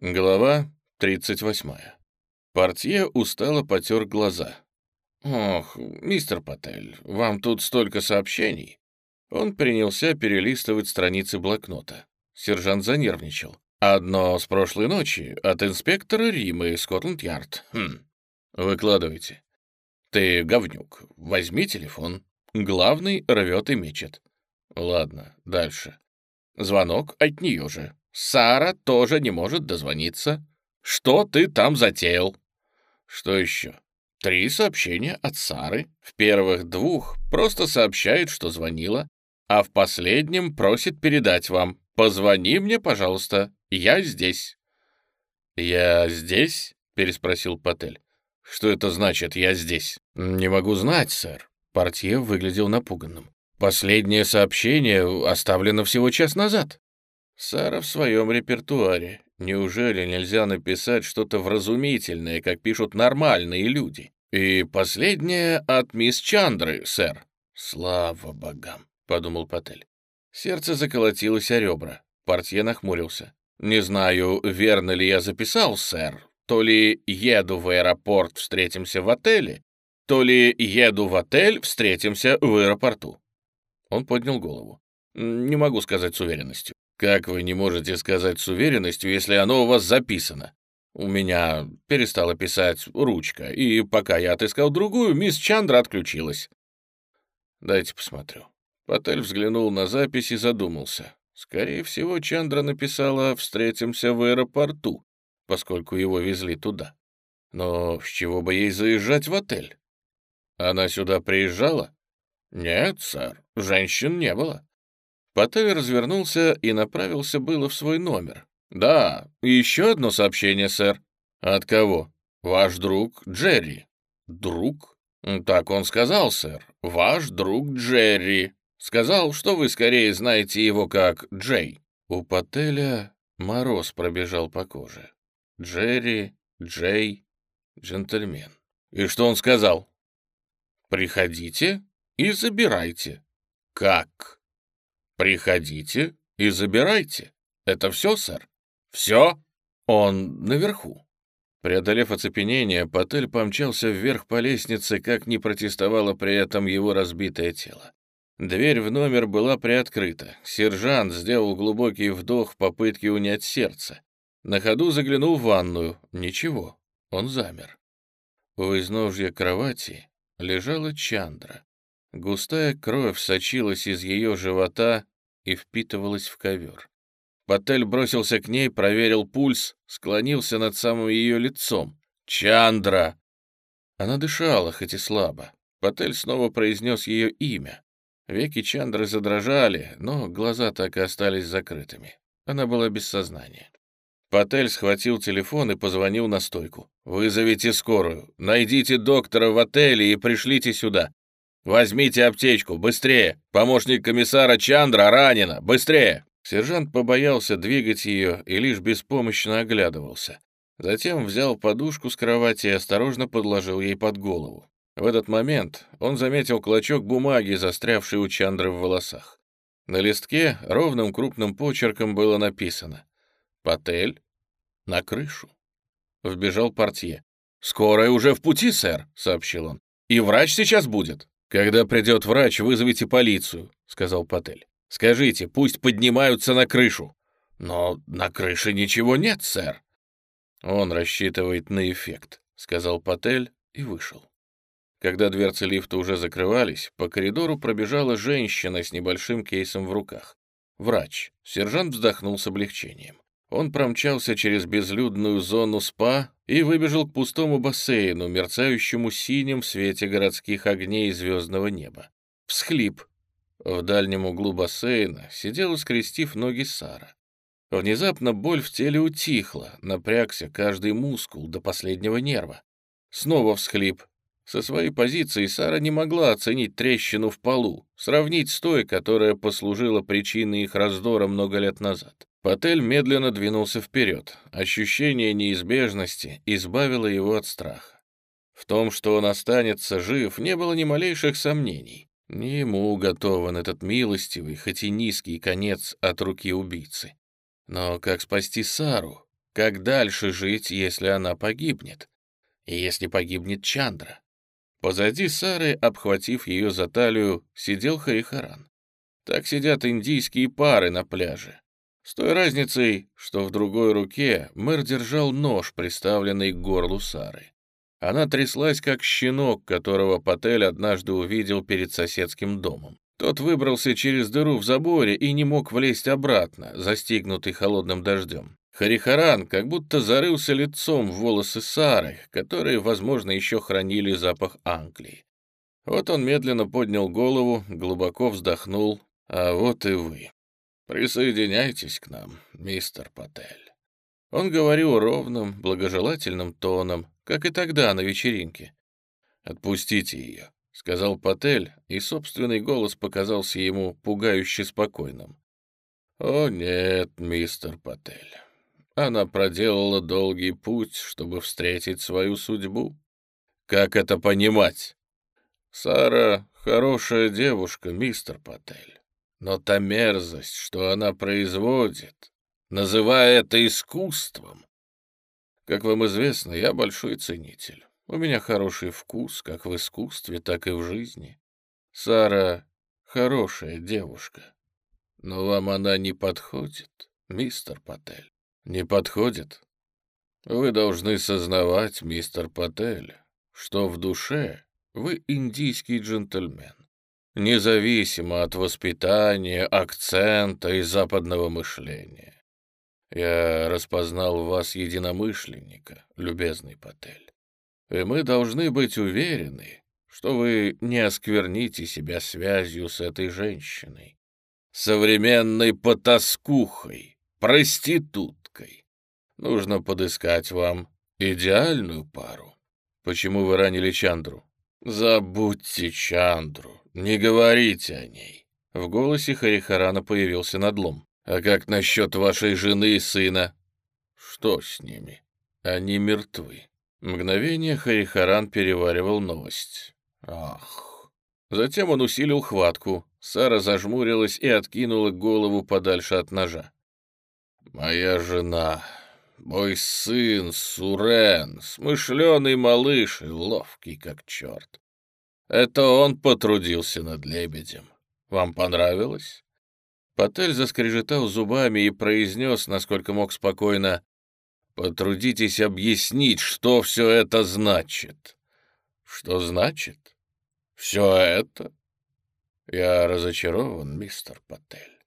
Глава 38. Портье устало потер глаза. «Ох, мистер Патель, вам тут столько сообщений». Он принялся перелистывать страницы блокнота. Сержант занервничал. «Одно с прошлой ночи от инспектора Римы, Скотланд-Ярд. Хм. Выкладывайте». «Ты говнюк. Возьми телефон. Главный рвет и мечет». «Ладно, дальше». Звонок от нее же. Сара тоже не может дозвониться. Что ты там затеял? Что еще? Три сообщения от Сары. В первых двух просто сообщает, что звонила, а в последнем просит передать вам. Позвони мне, пожалуйста, я здесь. Я здесь? переспросил Патель. Что это значит «я здесь»? Не могу знать, сэр. Портье выглядел напуганным. Последнее сообщение оставлено всего час назад. Сара в своем репертуаре. Неужели нельзя написать что-то вразумительное, как пишут нормальные люди? И последнее от мисс Чандры, сэр. Слава богам, подумал Патель. Сердце заколотилось о ребра. Портье нахмурился. «Не знаю, верно ли я записал, сэр. То ли еду в аэропорт, встретимся в отеле, то ли еду в отель, встретимся в аэропорту». Он поднял голову. «Не могу сказать с уверенностью. «Как вы не можете сказать с уверенностью, если оно у вас записано?» У меня перестала писать ручка, и пока я отыскал другую, мисс Чандра отключилась. Дайте посмотрю. Патель взглянул на запись и задумался. Скорее всего, Чандра написала «Встретимся в аэропорту», поскольку его везли туда. Но с чего бы ей заезжать в отель? Она сюда приезжала? Нет, сэр, женщин не было. Патель развернулся и направился было в свой номер. «Да, еще одно сообщение, сэр». «От кого?» «Ваш друг Джерри». «Друг?» «Так он сказал, сэр. Ваш друг Джерри. Сказал, что вы скорее знаете его как Джей». У Пателя мороз пробежал по коже. Джерри, Джей, джентльмен. «И что он сказал?» «Приходите и забирайте». «Как?» «Приходите и забирайте. Это все, сэр?» «Все? Он наверху». Преодолев оцепенение, Патель помчался вверх по лестнице, как не протестовало при этом его разбитое тело. Дверь в номер была приоткрыта. Сержант сделал глубокий вдох в попытке унять сердце. На ходу заглянул в ванную. Ничего, он замер. У изножья кровати лежала Чандра. Густая кровь сочилась из ее живота и впитывалась в ковер. Патель бросился к ней, проверил пульс, склонился над самым ее лицом. «Чандра!» Она дышала, хоть и слабо. Патель снова произнес ее имя. Веки Чандры задрожали, но глаза так и остались закрытыми. Она была без сознания. Патель схватил телефон и позвонил на стойку. «Вызовите скорую. Найдите доктора в отеле и пришлите сюда. «Возьмите аптечку, быстрее! Помощник комиссара Чандра ранена, быстрее!» Сержант побоялся двигать ее и лишь беспомощно оглядывался. Затем взял подушку с кровати и осторожно подложил ей под голову. В этот момент он заметил клочок бумаги, застрявший у Чандры в волосах. На листке ровным крупным почерком было написано «Патель на крышу». Вбежал портье. «Скорая уже в пути, сэр», — сообщил он. «И врач сейчас будет». «Когда придет врач, вызовите полицию», — сказал Патель. «Скажите, пусть поднимаются на крышу». «Но на крыше ничего нет, сэр». «Он рассчитывает на эффект», — сказал Патель и вышел. Когда дверцы лифта уже закрывались, по коридору пробежала женщина с небольшим кейсом в руках. Врач. Сержант вздохнул с облегчением. Он промчался через безлюдную зону СПА и выбежал к пустому бассейну, мерцающему синим в свете городских огней звездного неба. Всхлип. В дальнем углу бассейна сидела, скрестив ноги Сара. Внезапно боль в теле утихла, напрягся каждый мускул до последнего нерва. Снова всхлип. Со своей позиции Сара не могла оценить трещину в полу, сравнить с той, которая послужила причиной их раздора много лет назад. Патель медленно двинулся вперед. Ощущение неизбежности избавило его от страха. В том, что он останется жив, не было ни малейших сомнений. Не ему уготован этот милостивый, хоть и низкий конец от руки убийцы. Но как спасти Сару? Как дальше жить, если она погибнет? И если погибнет Чандра? Позади Сары, обхватив ее за талию, сидел Харихаран. Так сидят индийские пары на пляже. С той разницей, что в другой руке мэр держал нож, приставленный к горлу Сары. Она тряслась, как щенок, которого Патель однажды увидел перед соседским домом. Тот выбрался через дыру в заборе и не мог влезть обратно, застигнутый холодным дождем. Харихаран как будто зарылся лицом в волосы Сары, которые, возможно, еще хранили запах Англии. Вот он медленно поднял голову, глубоко вздохнул, а вот и вы. Присоединяйтесь к нам, мистер Патель. Он говорил ровным, благожелательным тоном, как и тогда на вечеринке. «Отпустите ее», — сказал Патель, и собственный голос показался ему пугающе спокойным. «О нет, мистер Патель, она проделала долгий путь, чтобы встретить свою судьбу. Как это понимать? Сара — хорошая девушка, мистер Патель. Но та мерзость, что она производит, называя это искусством. Как вам известно, я большой ценитель. У меня хороший вкус, как в искусстве, так и в жизни. Сара хорошая девушка. Но вам она не подходит, мистер Патель. Не подходит? Вы должны сознавать, мистер Патель, что в душе вы индийский джентльмен независимо от воспитания, акцента и западного мышления. Я распознал в вас единомышленника, любезный Патель. И мы должны быть уверены, что вы не оскверните себя связью с этой женщиной, современной потаскухой, проституткой. Нужно подыскать вам идеальную пару. Почему вы ранили Чандру? Забудьте Чандру. «Не говорите о ней». В голосе Харихарана появился надлом. «А как насчет вашей жены и сына?» «Что с ними? Они мертвы». Мгновение Харихаран переваривал новость. «Ах!» Затем он усилил хватку. Сара зажмурилась и откинула голову подальше от ножа. «Моя жена, мой сын Сурен, смышленый малыш и ловкий как черт. Это он потрудился над лебедем. Вам понравилось?» Патель заскрежетал зубами и произнес, насколько мог спокойно, «Потрудитесь объяснить, что все это значит». «Что значит? Все это?» «Я разочарован, мистер Патель.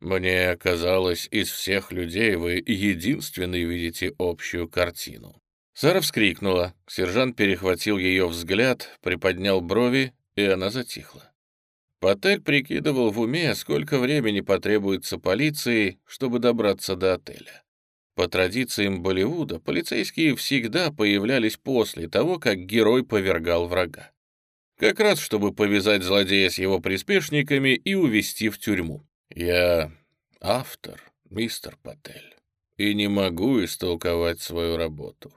Мне казалось, из всех людей вы единственный видите общую картину. Сара вскрикнула. Сержант перехватил ее взгляд, приподнял брови, и она затихла. Патель прикидывал в уме, сколько времени потребуется полиции, чтобы добраться до отеля. По традициям Болливуда, полицейские всегда появлялись после того, как герой повергал врага. Как раз, чтобы повязать злодея с его приспешниками и увести в тюрьму. Я автор, мистер Патель, и не могу истолковать свою работу.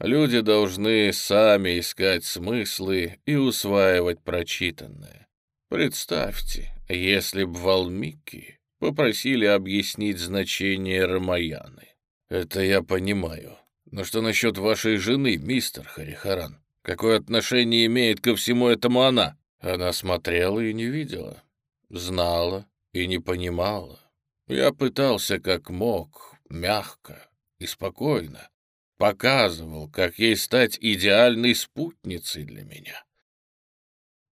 Люди должны сами искать смыслы и усваивать прочитанное. Представьте, если б Валмики попросили объяснить значение Рамаяны. Это я понимаю. Но что насчет вашей жены, мистер Харихаран? Какое отношение имеет ко всему этому она? Она смотрела и не видела. Знала и не понимала. Я пытался как мог, мягко и спокойно показывал, как ей стать идеальной спутницей для меня.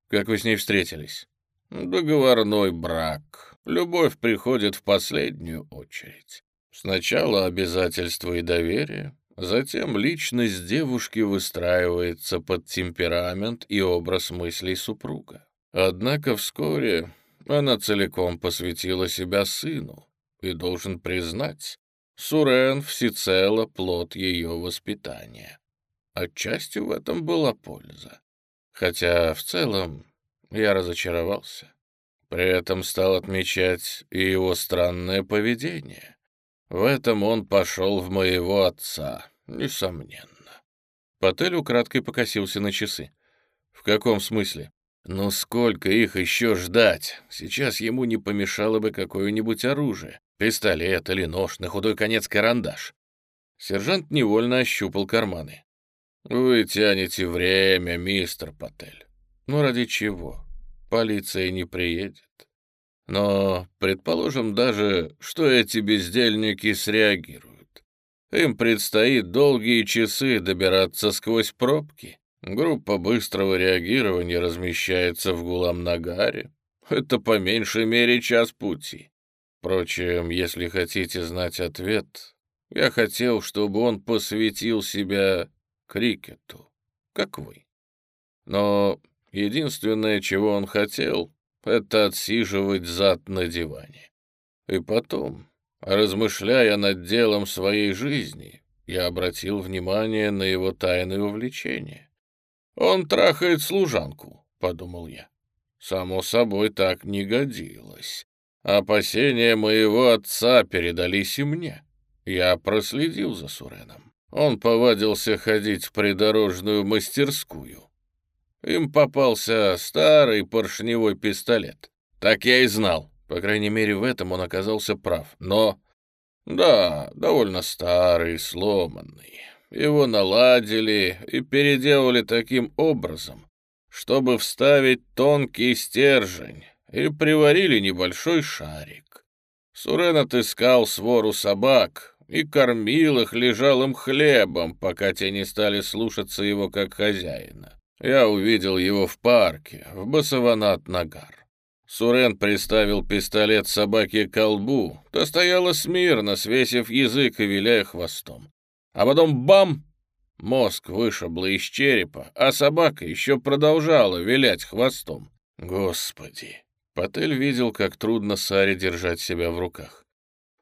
Как вы с ней встретились? Договорной брак. Любовь приходит в последнюю очередь. Сначала обязательства и доверие, затем личность девушки выстраивается под темперамент и образ мыслей супруга. Однако вскоре она целиком посвятила себя сыну, и должен признать, Сурен всецело плод ее воспитания. Отчасти в этом была польза. Хотя в целом я разочаровался. При этом стал отмечать и его странное поведение. В этом он пошел в моего отца, несомненно. Патель украдкой покосился на часы. «В каком смысле?» «Ну сколько их еще ждать? Сейчас ему не помешало бы какое-нибудь оружие. Пистолет или нож, на худой конец карандаш. Сержант невольно ощупал карманы. «Вы тянете время, мистер Патель. Ну ради чего? Полиция не приедет. Но предположим даже, что эти бездельники среагируют. Им предстоит долгие часы добираться сквозь пробки. Группа быстрого реагирования размещается в Гулам-Нагаре. Это по меньшей мере час пути. Впрочем, если хотите знать ответ, я хотел, чтобы он посвятил себя крикету, как вы. Но единственное, чего он хотел, это отсиживать зад на диване. И потом, размышляя над делом своей жизни, я обратил внимание на его тайное увлечение. «Он трахает служанку», — подумал я. Само собой, так не годилось. Опасения моего отца передались и мне. Я проследил за Суреном. Он повадился ходить в придорожную мастерскую. Им попался старый поршневой пистолет. Так я и знал. По крайней мере, в этом он оказался прав. Но... Да, довольно старый, сломанный. Его наладили и переделали таким образом, чтобы вставить тонкий стержень, и приварили небольшой шарик. Сурен отыскал свору собак и кормил их лежалым хлебом, пока те не стали слушаться его как хозяина. Я увидел его в парке, в Басаванат-Нагар. Сурен приставил пистолет собаке к колбу, та стояла смирно, свесив язык и виляя хвостом. А потом бам! Мозг вышибло из черепа, а собака еще продолжала вилять хвостом. Господи! Патель видел, как трудно Саре держать себя в руках.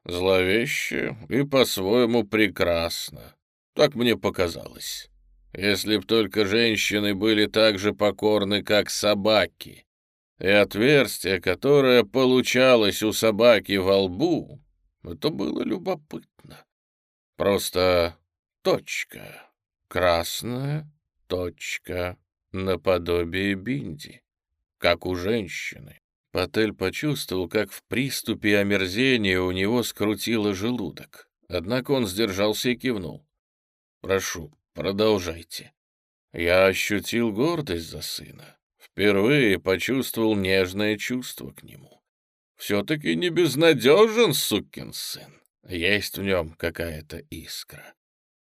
Зловеще и по-своему прекрасно. Так мне показалось. Если б только женщины были так же покорны, как собаки. И отверстие, которое получалось у собаки во лбу, это было любопытно. Просто точка, красная точка, наподобие бинди, как у женщины. Патель почувствовал, как в приступе омерзения у него скрутило желудок. Однако он сдержался и кивнул. «Прошу, продолжайте». Я ощутил гордость за сына. Впервые почувствовал нежное чувство к нему. Все-таки не безнадежен сукин сын. Есть в нем какая-то искра.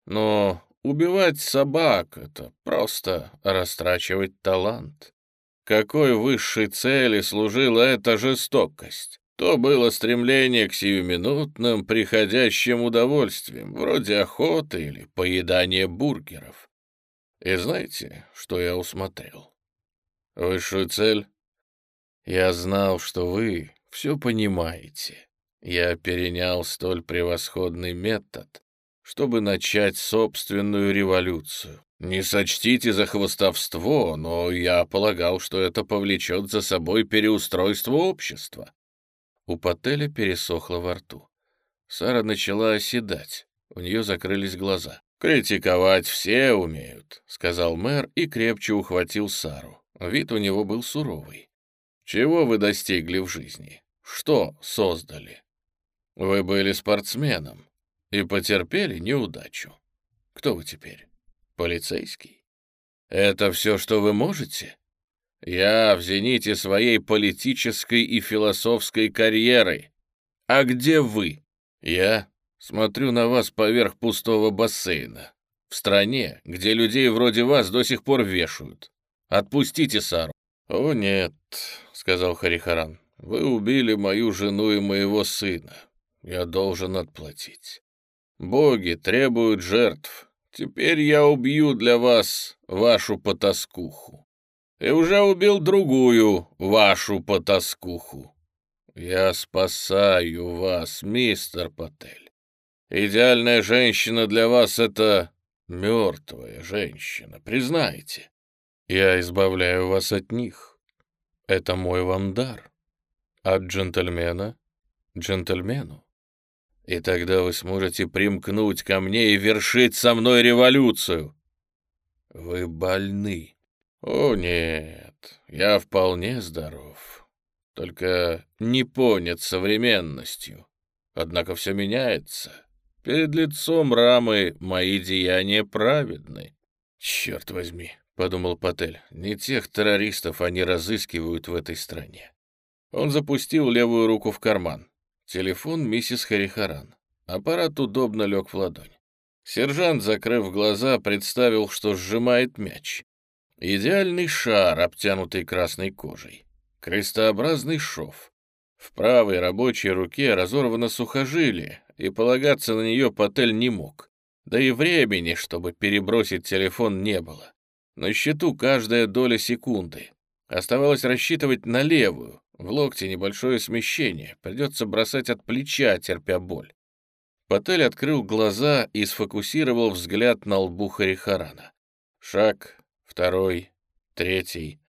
Но убивать собак — это просто растрачивать талант. Какой высшей цели служила эта жестокость? То было стремление к сиюминутным, приходящим удовольствиям, вроде охоты или поедания бургеров. И знаете, что я усмотрел? Высшую цель? Я знал, что вы все понимаете. Я перенял столь превосходный метод, чтобы начать собственную революцию. Не сочтите за хвостовство, но я полагал, что это повлечет за собой переустройство общества. У Пателя пересохло во рту. Сара начала оседать, у нее закрылись глаза. «Критиковать все умеют», — сказал мэр и крепче ухватил Сару. Вид у него был суровый. «Чего вы достигли в жизни? Что создали? Вы были спортсменом и потерпели неудачу. Кто вы теперь?» Полицейский? Это все, что вы можете? Я в зените своей политической и философской карьеры. А где вы? Я смотрю на вас поверх пустого бассейна. В стране, где людей вроде вас до сих пор вешают. Отпустите Сару. О нет, сказал Харихаран. Вы убили мою жену и моего сына. Я должен отплатить. Боги требуют жертв. Теперь я убью для вас вашу потаскуху. И уже убил другую вашу потаскуху. Я спасаю вас, мистер Патель. Идеальная женщина для вас — это мертвая женщина, признайте. Я избавляю вас от них. Это мой вам дар. От джентльмена джентльмену и тогда вы сможете примкнуть ко мне и вершить со мной революцию. Вы больны. О, нет, я вполне здоров. Только не понят современностью. Однако все меняется. Перед лицом рамы мои деяния праведны. Черт возьми, — подумал Патель, — не тех террористов они разыскивают в этой стране. Он запустил левую руку в карман. Телефон миссис Харихаран. Аппарат удобно лег в ладонь. Сержант, закрыв глаза, представил, что сжимает мяч. Идеальный шар, обтянутый красной кожей. Крестообразный шов. В правой рабочей руке разорвано сухожилие, и полагаться на нее Патель не мог. Да и времени, чтобы перебросить телефон, не было. На счету каждая доля секунды. Оставалось рассчитывать на левую. В локте небольшое смещение. Придется бросать от плеча, терпя боль. Патель открыл глаза и сфокусировал взгляд на лбу Харихарана. Шаг, второй, третий.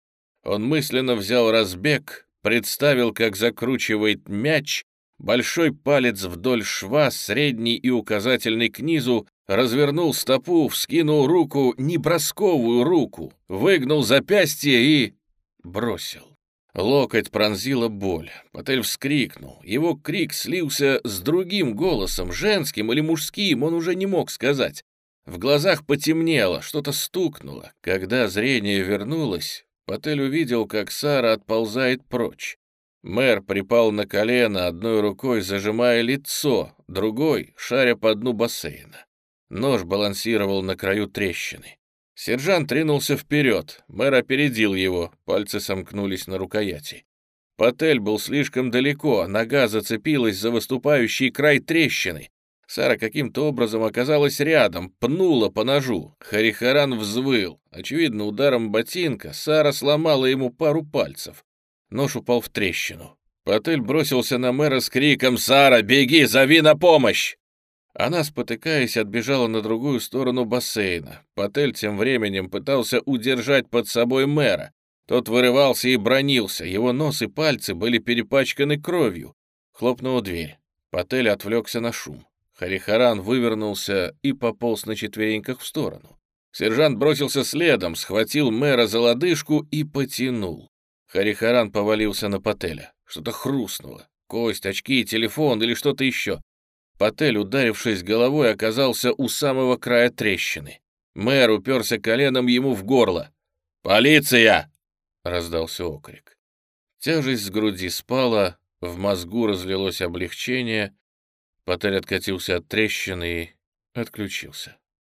Он мысленно взял разбег, представил, как закручивает мяч, большой палец вдоль шва, средний и указательный к низу, развернул стопу, вскинул руку, небросковую руку, выгнул запястье и... бросил. Локоть пронзила боль. Патель вскрикнул. Его крик слился с другим голосом, женским или мужским, он уже не мог сказать. В глазах потемнело, что-то стукнуло. Когда зрение вернулось, Патель увидел, как Сара отползает прочь. Мэр припал на колено, одной рукой зажимая лицо, другой — шаря по дну бассейна. Нож балансировал на краю трещины. Сержант ринулся вперед, мэр опередил его, пальцы сомкнулись на рукояти. Патель был слишком далеко, нога зацепилась за выступающий край трещины. Сара каким-то образом оказалась рядом, пнула по ножу. Харихаран взвыл. Очевидно, ударом ботинка Сара сломала ему пару пальцев. Нож упал в трещину. Патель бросился на мэра с криком «Сара, беги, зови на помощь!» Она, спотыкаясь, отбежала на другую сторону бассейна. Патель тем временем пытался удержать под собой мэра. Тот вырывался и бронился, его нос и пальцы были перепачканы кровью. Хлопнула дверь. Патель отвлекся на шум. Харихаран вывернулся и пополз на четвереньках в сторону. Сержант бросился следом, схватил мэра за лодыжку и потянул. Харихаран повалился на Пателя. Что-то хрустнуло. Кость, очки, телефон или что-то еще. Патель, ударившись головой, оказался у самого края трещины. Мэр уперся коленом ему в горло. «Полиция!» — раздался окрик. Тяжесть с груди спала, в мозгу разлилось облегчение. Патель откатился от трещины и отключился.